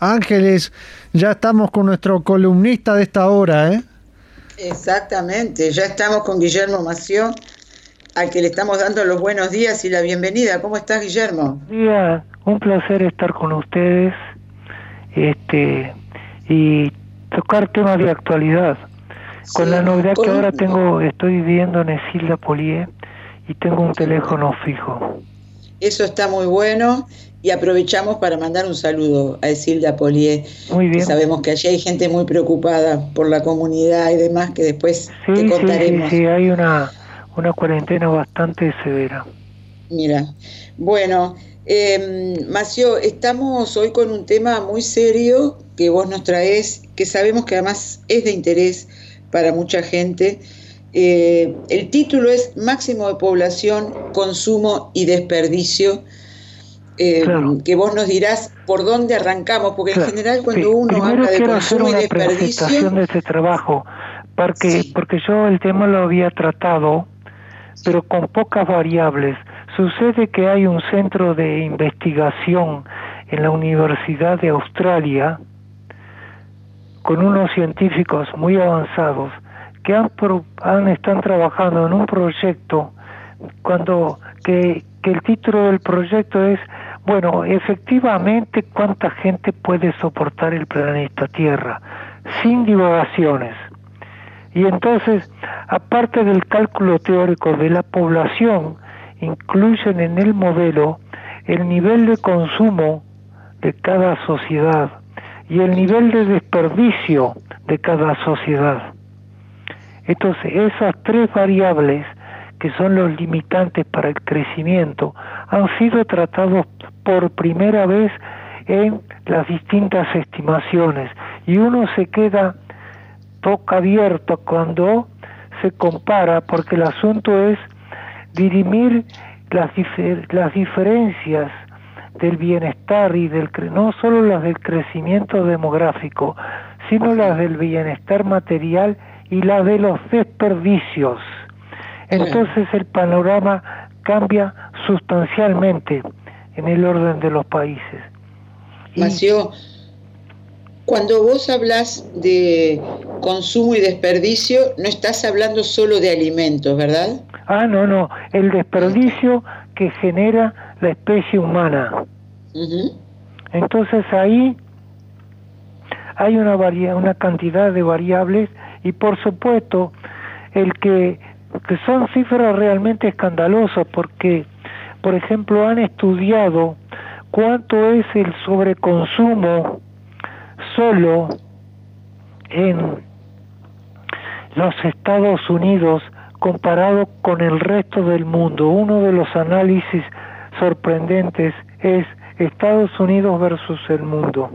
Ángeles, ya estamos con nuestro columnista de esta hora, ¿eh? Exactamente, ya estamos con Guillermo Mació, al que le estamos dando los buenos días y la bienvenida. ¿Cómo estás, Guillermo? Día, un placer estar con ustedes este, y tocar temas de actualidad. con la novedad que ahora tengo, estoy viviendo en Esilda Polié y tengo un teléfono fijo. Eso está muy bueno y aprovechamos para mandar un saludo a Esilda Polié. Muy bien. Sabemos que allí hay gente muy preocupada por la comunidad y demás que después te contaremos. Sí, sí, hay una, una cuarentena bastante severa. Mira, bueno, eh, Macio, estamos hoy con un tema muy serio que vos nos traes, que sabemos que además es de interés para mucha gente. Eh, el título es Máximo de población, consumo y desperdicio eh, que vos nos dirás por dónde arrancamos, porque en general cuando uno habla de consumo y desperdicio... de este trabajo, porque, porque yo el tema lo había tratado, pero con pocas variables. Sucede que hay un centro de investigación en la Universidad de Australia con unos científicos muy avanzados que han, han están trabajando en un proyecto cuando que, que el título del proyecto es bueno, efectivamente, ¿cuánta gente puede soportar el planeta Tierra? Sin divagaciones. Y entonces, aparte del cálculo teórico de la población, incluyen en el modelo el nivel de consumo de cada sociedad y el nivel de desperdicio de cada sociedad. Entonces, esas tres variables que son los limitantes para el crecimiento, han sido tratados por primera vez en las distintas estimaciones. Y uno se queda poco abierto cuando se compara porque el asunto es dirimir las, las diferencias del bienestar y del no solo las del crecimiento demográfico, sino las del bienestar material y las de los desperdicios. Entonces el panorama cambia sustancialmente en el orden de los países. Mació, cuando vos hablas de consumo y desperdicio, no estás hablando solo de alimentos, ¿verdad? Ah, no, no, el desperdicio que genera la especie humana. Entonces ahí hay una, una cantidad de variables y por supuesto el que, que son cifras realmente escandalosas porque por ejemplo, han estudiado cuánto es el sobreconsumo solo en los Estados Unidos comparado con el resto del mundo. Uno de los análisis sorprendentes es Estados Unidos versus el mundo.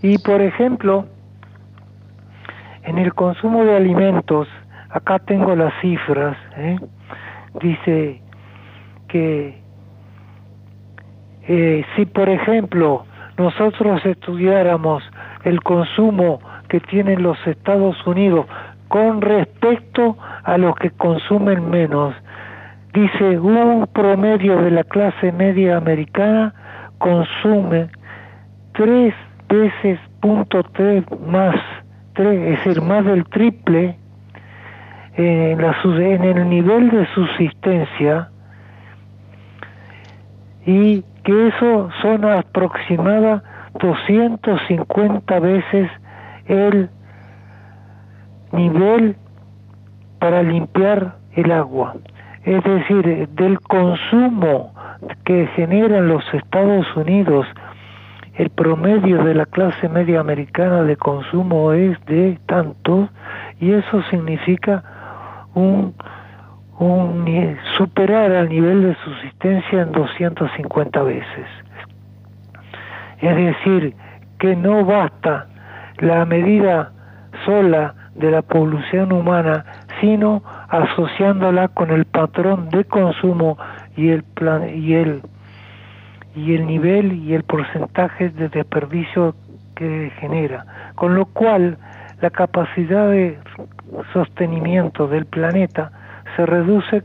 Y por ejemplo, en el consumo de alimentos, acá tengo las cifras, ¿eh? dice que eh, si por ejemplo nosotros estudiáramos el consumo que tienen los Estados Unidos con respecto a los que consumen menos, dice un promedio de la clase media americana consume tres veces punto tres más, tres, es decir, más del triple en, la, en el nivel de subsistencia y que eso son aproximada 250 veces el nivel para limpiar el agua. Es decir, del consumo que generan los Estados Unidos, el promedio de la clase media americana de consumo es de tanto, y eso significa un, superar al nivel de subsistencia en 250 veces. Es decir, que no basta la medida sola de la población humana, sino asociándola con el patrón de consumo y el plan, y el y el nivel y el porcentaje de desperdicio que genera, con lo cual la capacidad de sostenimiento del planeta se reduce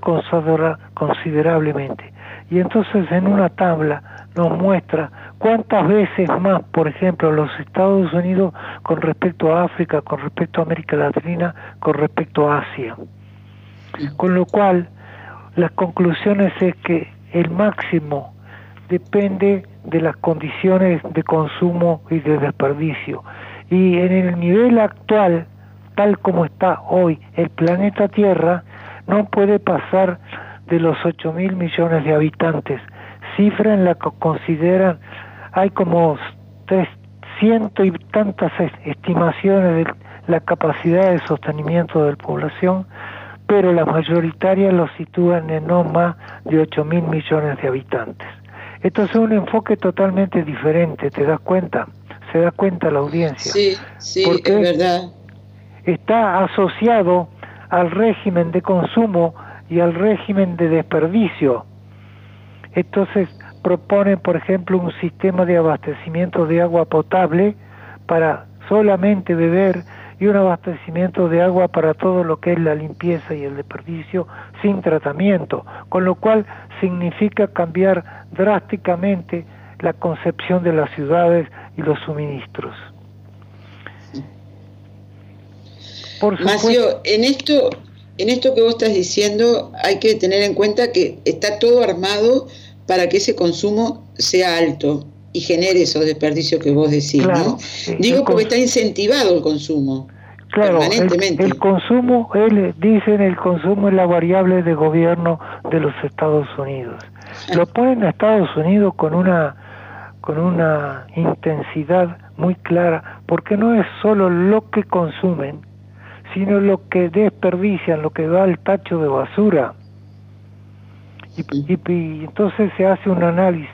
considerablemente. Y entonces en una tabla nos muestra ¿Cuántas veces más, por ejemplo, los Estados Unidos con respecto a África, con respecto a América Latina, con respecto a Asia? Con lo cual, las conclusiones es que el máximo depende de las condiciones de consumo y de desperdicio. Y en el nivel actual, tal como está hoy el planeta Tierra, no puede pasar de los 8 mil millones de habitantes, cifra en la que consideran hay como 300 y tantas estimaciones de la capacidad de sostenimiento de la población, pero la mayoritaria lo sitúan en no más de 8 mil millones de habitantes. Esto es un enfoque totalmente diferente, ¿te das cuenta? Se da cuenta la audiencia. Sí, sí, es verdad. Está asociado al régimen de consumo y al régimen de desperdicio. Entonces proponen, por ejemplo, un sistema de abastecimiento de agua potable para solamente beber y un abastecimiento de agua para todo lo que es la limpieza y el desperdicio sin tratamiento, con lo cual significa cambiar drásticamente la concepción de las ciudades y los suministros. Por Macio, en esto, en esto que vos estás diciendo hay que tener en cuenta que está todo armado para que ese consumo sea alto y genere esos desperdicios que vos decís, ¿no? Digo porque está incentivado el consumo. Claro, permanentemente. El, consumo, él, dicen el consumo es la variable de gobierno de los Estados Unidos. Lo ponen a Estados Unidos con una con una intensidad muy clara, porque no es solo lo que consumen, sino lo que desperdician, lo que va al tacho de basura. Y, entonces se hace un análisis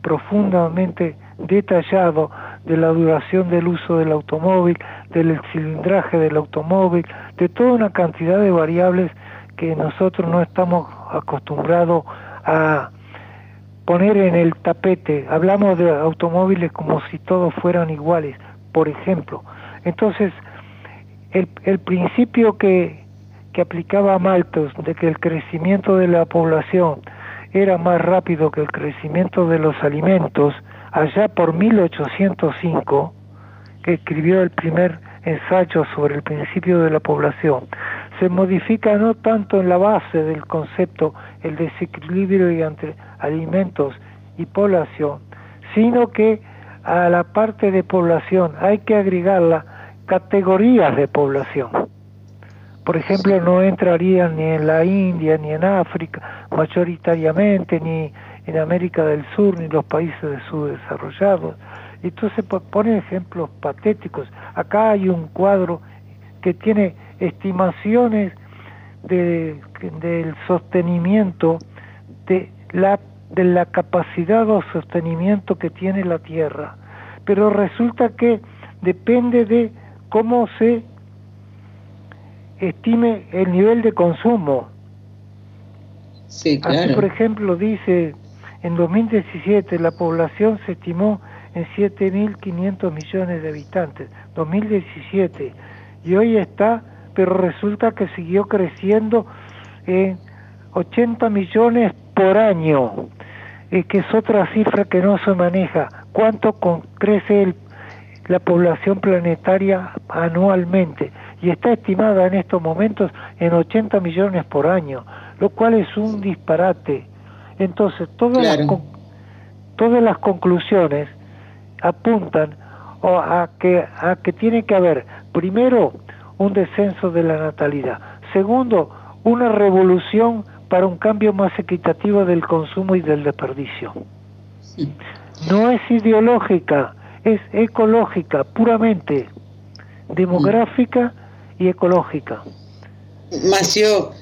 profundamente detallado de la duración del uso del automóvil, del cilindraje del automóvil, de toda una cantidad de variables que nosotros no estamos acostumbrados a poner en el tapete. Hablamos de automóviles como si todos fueran iguales, por ejemplo. Entonces, el, el principio que, que aplicaba Malthus de que el crecimiento de la población era más rápido que el crecimiento de los alimentos, allá por 1805, que escribió el primer ensayo sobre el principio de la población, se modifica no tanto en la base del concepto, el desequilibrio entre alimentos y población, sino que a la parte de población hay que agregarla categorías de población. Por ejemplo, no entrarían ni en la India, ni en África, mayoritariamente, ni en América del Sur, ni los países subdesarrollados. Entonces pone ejemplos patéticos. Acá hay un cuadro que tiene estimaciones de, del sostenimiento, de la, de la capacidad o sostenimiento que tiene la Tierra. Pero resulta que depende de cómo se estime el nivel de consumo. Sí, claro. Así, por ejemplo, dice, en 2017 la población se estimó en 7.500 millones de habitantes, 2017, y hoy está, pero resulta que siguió creciendo en 80 millones por año, eh, que es otra cifra que no se maneja. ¿Cuánto crece el, la población planetaria anualmente? y está estimada en estos momentos en 80 millones por año, lo cual es un disparate. Entonces, todas, las, todas las conclusiones apuntan a que, a que tiene que haber, primero, un descenso de la natalidad, segundo, una revolución para un cambio más equitativo del consumo y del desperdicio. No es ideológica, es ecológica, puramente demográfica y ecológica. Macio,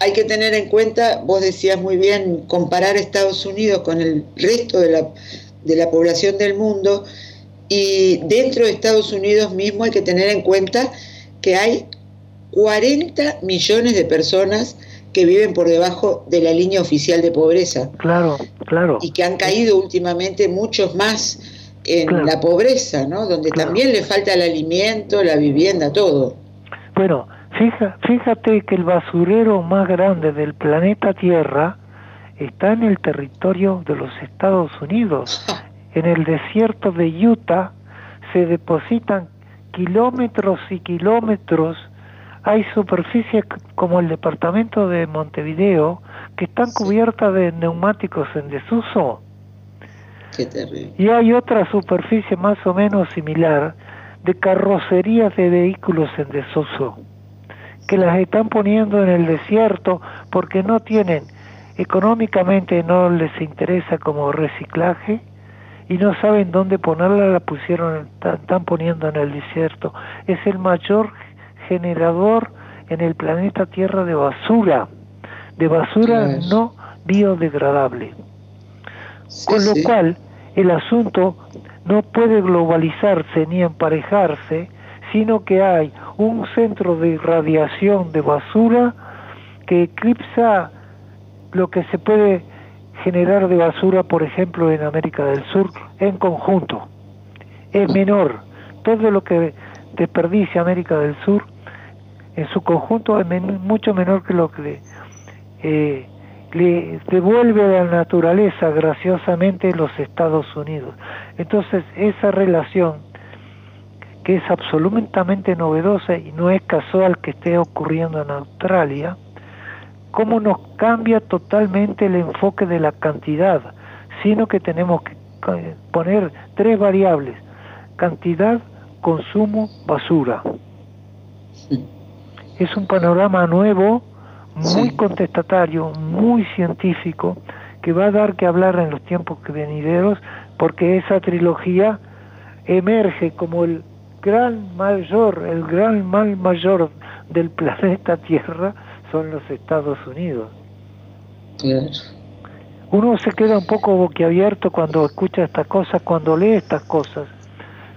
hay que tener en cuenta, vos decías muy bien, comparar Estados Unidos con el resto de la, de la población del mundo y dentro de Estados Unidos mismo hay que tener en cuenta que hay 40 millones de personas que viven por debajo de la línea oficial de pobreza. Claro, claro. Y que han caído últimamente muchos más en la pobreza, ¿no? Donde también le falta el alimento, la vivienda, todo. Bueno, fija, fíjate que el basurero más grande del planeta Tierra está en el territorio de los Estados Unidos, en el desierto de Utah se depositan kilómetros y kilómetros. Hay superficies como el departamento de Montevideo que están cubiertas de neumáticos en desuso. Y hay otra superficie más o menos similar de carrocerías de vehículos en desuso, que las están poniendo en el desierto porque no tienen, económicamente no les interesa como reciclaje y no saben dónde ponerla, la pusieron, están poniendo en el desierto. Es el mayor generador en el planeta Tierra de basura, de basura no biodegradable. Con lo cual, el asunto no puede globalizarse ni emparejarse, sino que hay un centro de irradiación de basura que eclipsa lo que se puede generar de basura, por ejemplo, en América del Sur, en conjunto. Es menor. Todo lo que desperdicia América del Sur en su conjunto es mucho menor que lo que eh, le devuelve a la naturaleza graciosamente los Estados Unidos. Entonces, esa relación que es absolutamente novedosa y no es casual que esté ocurriendo en Australia, cómo nos cambia totalmente el enfoque de la cantidad, sino que tenemos que poner tres variables, cantidad, consumo, basura. Es un panorama nuevo muy contestatario, muy científico, que va a dar que hablar en los tiempos venideros, porque esa trilogía emerge como el gran mayor, el gran mal mayor del planeta Tierra son los Estados Unidos. Uno se queda un poco boquiabierto cuando escucha estas cosas, cuando lee estas cosas,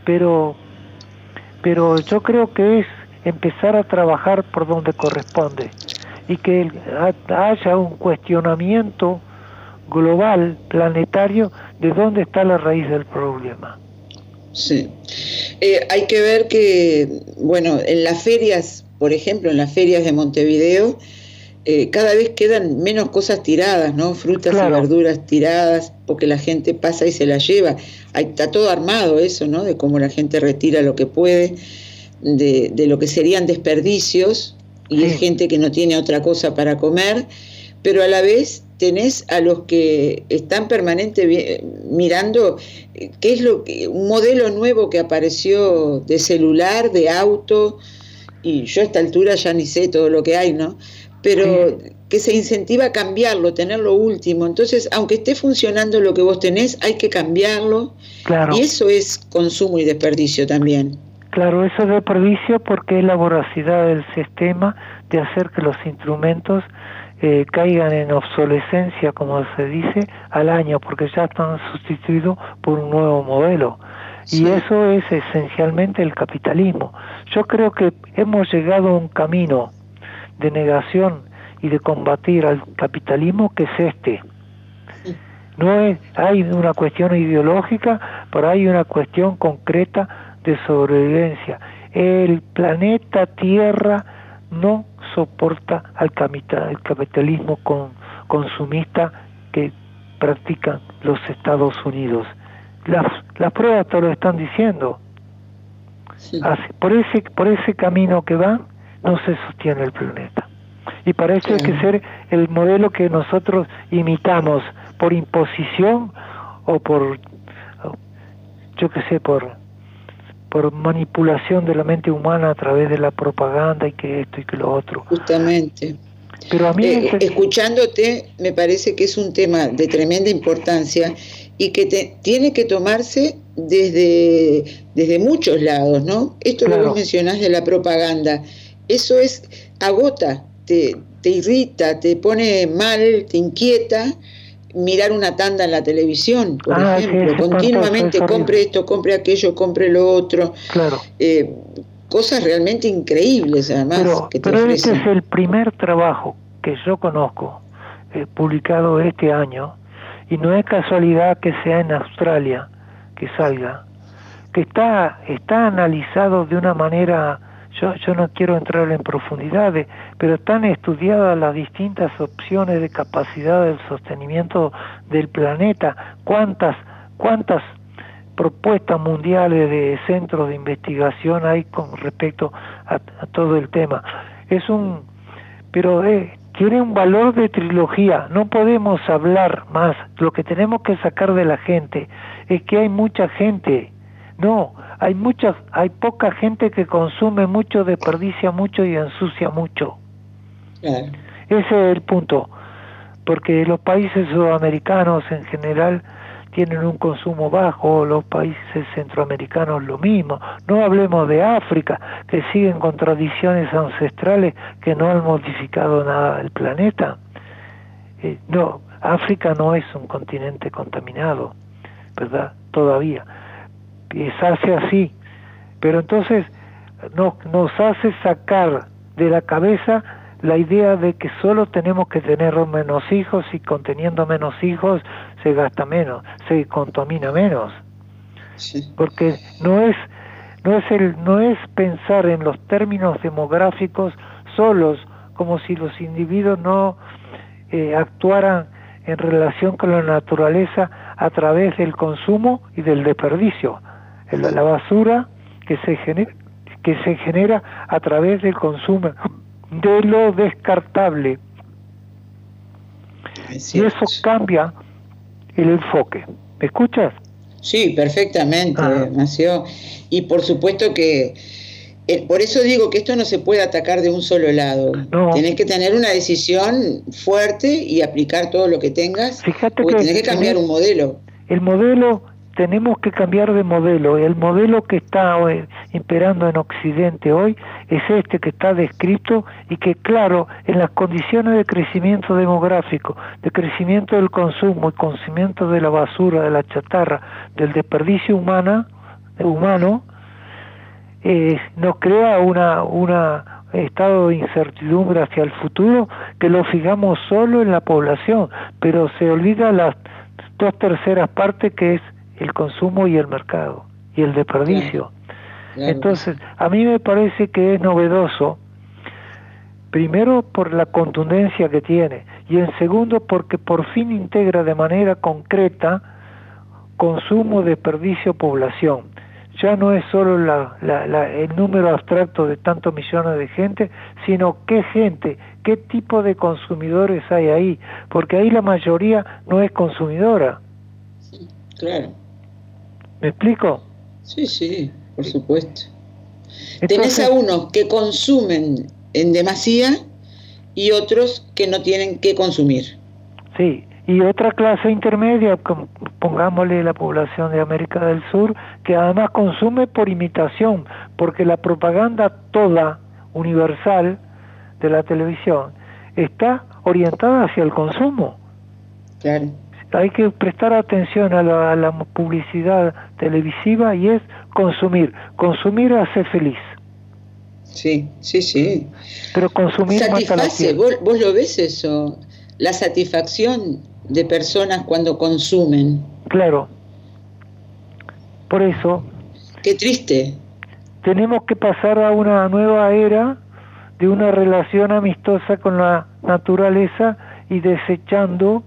pero, pero yo creo que es empezar a trabajar por donde corresponde y que haya un cuestionamiento global, planetario, de dónde está la raíz del problema. Sí. Eh, hay que ver que, bueno, en las ferias, por ejemplo, en las ferias de Montevideo, eh, cada vez quedan menos cosas tiradas, ¿no? Frutas y verduras tiradas, porque la gente pasa y se las lleva. está todo armado eso, ¿no? De cómo la gente retira lo que puede, de, de lo que serían desperdicios, y hay gente que no tiene otra cosa para comer, pero a la vez tenés a los que están permanente mirando eh, qué es lo que un modelo nuevo que apareció de celular, de auto y yo a esta altura ya ni sé todo lo que hay, ¿no? Pero que se incentiva a cambiarlo, tener lo último. Entonces, aunque esté funcionando lo que vos tenés, hay que cambiarlo. Claro. Y eso es consumo y desperdicio también. Claro, eso es desperdicio porque es la voracidad del sistema de hacer que los instrumentos eh, caigan en obsolescencia, como se dice, al año, porque ya están sustituidos por un nuevo modelo. Y eso es esencialmente el capitalismo. Yo creo que hemos llegado a un camino de negación y de combatir al capitalismo que es este. No es, hay una cuestión ideológica, pero hay una cuestión concreta de sobrevivencia. El planeta Tierra no soporta al el capitalismo con, consumista que practican los Estados Unidos. Las, las pruebas te lo están diciendo. por, ese, por ese camino que van, no se sostiene el planeta. Y parece que ser el modelo que nosotros imitamos por imposición o por, yo qué sé, por por manipulación de la mente humana a través de la propaganda y que esto y que lo otro. Justamente. Pero a mí eh, escuchándote me parece que es un tema de tremenda importancia y que tiene que tomarse desde, desde muchos lados, ¿no? Esto lo que vos mencionás de la propaganda, eso es agota, te, te irrita, te pone mal, te inquieta mirar una tanda en la televisión, por ah, ejemplo, continuamente compre esto, compre aquello, compre lo otro. Claro. Eh, cosas realmente increíbles, además. Pero, que pero este es el primer trabajo que yo conozco, eh, publicado este año, y no es casualidad que sea en Australia que salga, que está, está analizado de una manera yo, yo no quiero entrar en profundidades, pero están estudiadas las distintas opciones de capacidad del sostenimiento del planeta, cuántas, cuántas propuestas mundiales de centros de investigación hay con respecto a, todo el tema. Es un, pero eh, tiene un valor de trilogía. No podemos hablar más. Lo que tenemos que sacar de la gente es que hay mucha gente. No, hay mucha, hay poca gente que consume mucho, desperdicia mucho y ensucia mucho. Ese es el punto. Porque los países sudamericanos en general tienen un consumo bajo, los países centroamericanos lo mismo. No hablemos de África, que siguen con tradiciones ancestrales que no han modificado nada del planeta. Eh, no, África no es un continente contaminado, ¿verdad? Todavía. Es Asia así. Pero entonces nos, nos hace sacar de la cabeza la idea de que solo tenemos que tener menos hijos y conteniendo menos hijos se gasta menos, se contamina menos. Porque no es no es el no es pensar en los términos demográficos solos como si los individuos no eh, actuaran en relación con la naturaleza a través del consumo y del desperdicio. La basura que se genera, que se genera a través del consumo de lo descartable. y eso cambia el enfoque. ¿Me escuchas? Sí, perfectamente, ah. Y por supuesto que, eh, por eso digo que esto no se puede atacar de un solo lado. No. Tenés que tener una decisión fuerte y aplicar todo lo que tengas. Fíjate que tenés que cambiar un modelo. El modelo tenemos que cambiar de modelo. El modelo que está imperando en Occidente hoy es este que está descrito y que, claro, en las condiciones de crecimiento demográfico, de crecimiento del consumo y conocimiento de la basura, de la chatarra, del desperdicio humana, humano, eh, nos crea una, una estado de incertidumbre hacia el futuro que lo fijamos solo en la población, pero se olvida las dos terceras partes que es el consumo y el mercado y el desperdicio. Entonces, a mí me parece que es novedoso, primero por la contundencia que tiene y en segundo porque por fin integra de manera concreta consumo, desperdicio, población. Ya no es solo el número abstracto de tantos millones de gente, sino qué gente, qué tipo de consumidores hay ahí, porque ahí la mayoría no es consumidora. claro. ¿Me explico? Sí, sí, por supuesto. Tenés a unos que consumen en demasía y otros que no tienen que consumir. Sí, y otra clase intermedia, pongámosle la población de América del Sur, que además consume por imitación, porque la propaganda toda, universal, de la televisión, está orientada hacia el consumo. Claro hay que prestar atención a la, publicidad televisiva y es consumir. Consumir hace feliz. Sí, sí, sí. Pero consumir Satisface, ¿Vos, ¿Vos lo ves eso? La satisfacción de personas cuando consumen. Claro. Por eso. Qué triste. Tenemos que pasar a una nueva era de una relación amistosa con la naturaleza y desechando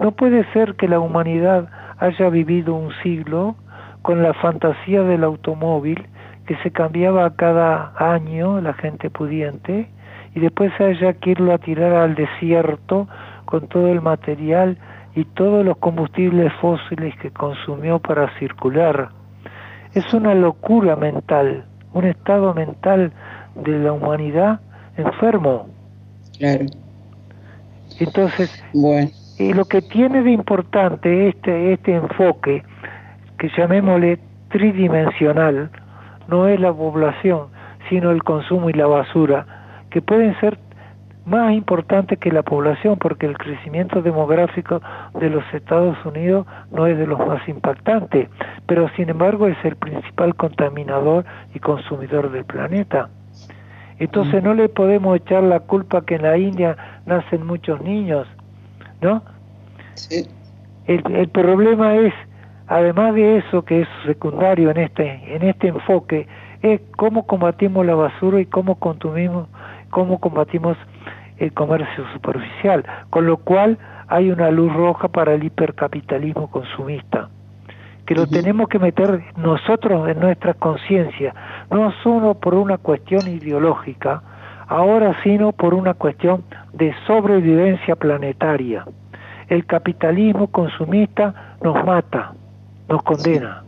no puede ser que la humanidad haya vivido un siglo con la fantasía del automóvil que se cambiaba cada año la gente pudiente y después haya que irlo a tirar al desierto con todo el material y todos los combustibles fósiles que consumió para circular. Es una locura mental, un estado mental de la humanidad enfermo. Claro. Entonces, bueno. Y lo que tiene de importante este, este enfoque, que llamémosle tridimensional, no es la población, sino el consumo y la basura, que pueden ser más importantes que la población, porque el crecimiento demográfico de los Estados Unidos no es de los más impactantes, pero sin embargo es el principal contaminador y consumidor del planeta. Entonces mm. no le podemos echar la culpa que en la India nacen muchos niños, ¿no? Sí. El, problema es, además de eso que es secundario en este, en este enfoque, es cómo combatimos la basura y cómo consumimos, cómo combatimos el comercio superficial, con lo cual hay una luz roja para el hipercapitalismo consumista, que lo tenemos que meter nosotros en nuestra conciencia, no solo por una cuestión ideológica, ahora sino por una cuestión de sobrevivencia planetaria. El capitalismo consumista nos mata, nos condena.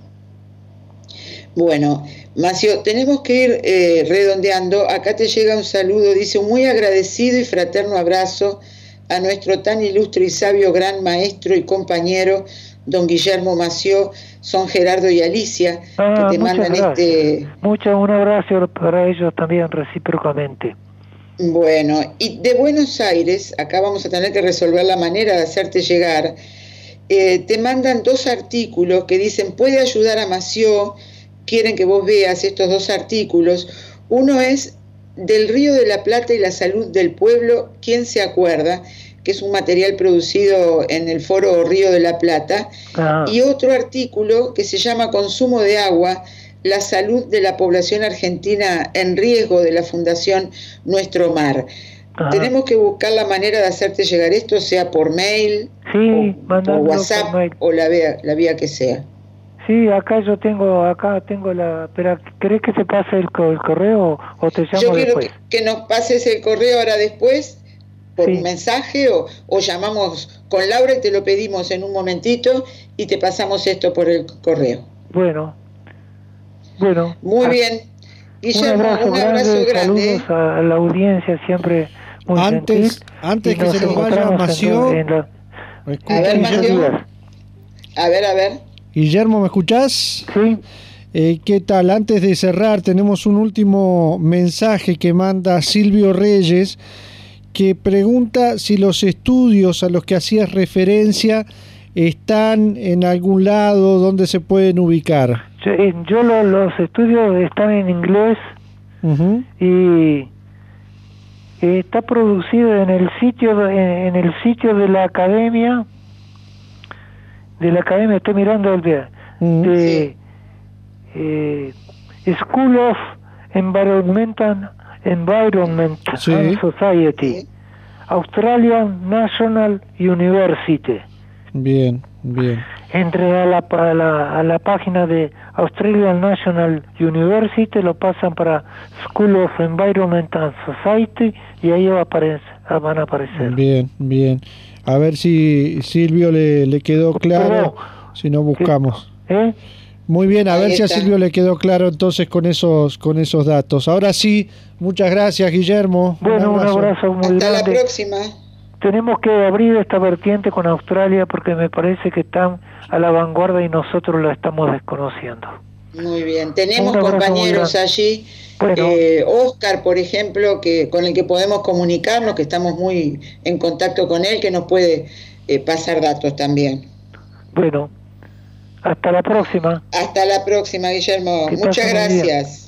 Bueno, Macio, tenemos que ir eh, redondeando. Acá te llega un saludo, dice un muy agradecido y fraterno abrazo a nuestro tan ilustre y sabio gran maestro y compañero, don Guillermo Mació, son Gerardo y Alicia, que ah, te mandan este... Mucho, un abrazo para ellos también recíprocamente. Bueno, y de Buenos Aires, acá vamos a tener que resolver la manera de hacerte llegar, eh, te mandan dos artículos que dicen, puede ayudar a Mació, quieren que vos veas estos dos artículos. Uno es del Río de la Plata y la salud del pueblo, ¿quién se acuerda? que es un material producido en el foro Río de la Plata, ah. y otro artículo que se llama Consumo de agua, la salud de la población argentina en riesgo de la Fundación Nuestro Mar. Tenemos que buscar la manera de hacerte llegar esto, sea por mail, o, WhatsApp o la vía, la vía que sea. Sí, acá yo tengo, acá tengo la... Pero, ¿querés que te pase el, correo o te llamo Yo quiero Que, nos pases el correo ahora después, por un mensaje, o, o llamamos con Laura y te lo pedimos en un momentito y te pasamos esto por el correo. Bueno, bueno. Muy bien. Guillermo, un abrazo, grande. Saludos a la audiencia siempre muy antes, Antes que se nos vaya Mació, a ver, Mació. A ver, a ver. Guillermo, ¿me escuchás? Sí. Eh, ¿Qué tal? Antes de cerrar, tenemos un último mensaje que manda Silvio Reyes, que pregunta si los estudios a los que hacías referencia están en algún lado donde se pueden ubicar. Yo, los estudios están en inglés y está producido en el sitio en el sitio de la academia de la academia, estoy mirando el día, mm. de eh, School of Environmental Environment and Society, Australian National University. Bien, bien. Entre a la, a la, a la página de Australian National University, lo pasan para School of Environment and Society y ahí va a aparecer, van a aparecer. Bien, bien. A ver si Silvio le, le quedó claro, si no buscamos. ¿Eh? Muy bien, a ver si a Silvio le quedó claro entonces con esos con esos datos. Ahora sí, muchas gracias Guillermo. Bueno, un abrazo, muy Hasta la próxima. Tenemos que abrir esta vertiente con Australia porque me parece que están a la vanguardia y nosotros la estamos desconociendo. Muy bien, tenemos compañeros allí eh, Oscar, por ejemplo, que con el que podemos comunicarnos, que estamos muy en contacto con él, que nos puede eh, pasar datos también. Bueno, hasta la próxima. Hasta la próxima, Guillermo. Muchas gracias.